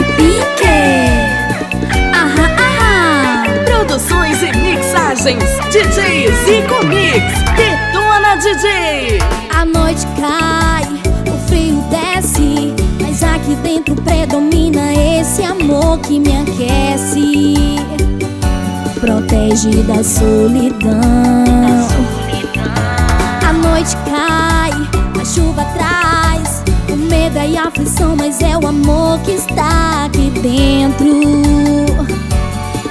Pique. Ahá, ahá. Produções e mixagens, DJs e de Detona DJ. A noite cai, o frio desce, mas aqui dentro predomina esse amor que me aquece. Protege da solidão. Da solidão. A noite cai, a chuva traz e aflição, mas é o amor que está aqui dentro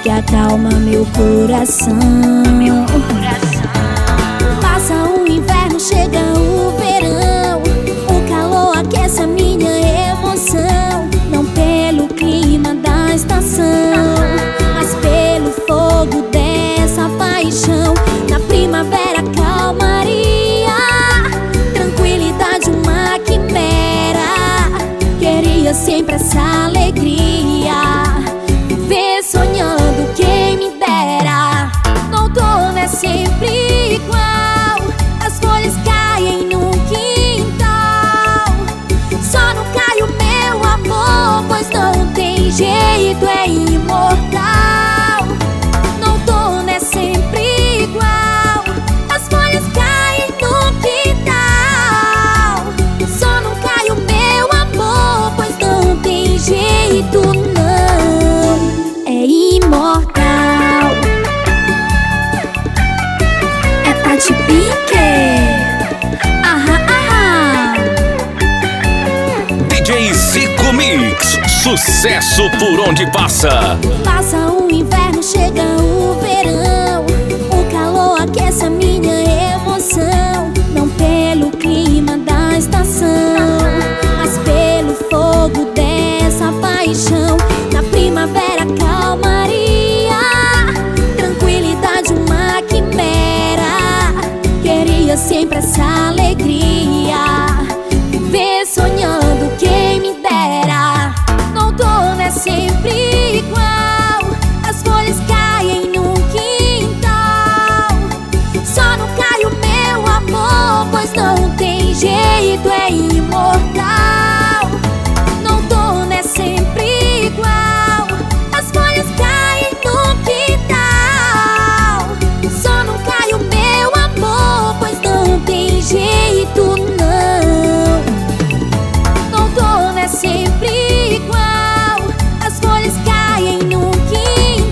que acalma meu coração. Meu coração. Queria sempre Mix. Sucesso por onde passa. Passa o inverno, chega o verão. O calor aquece a minha emoção. Não pelo clima da estação, mas pelo fogo dessa paixão. sempre.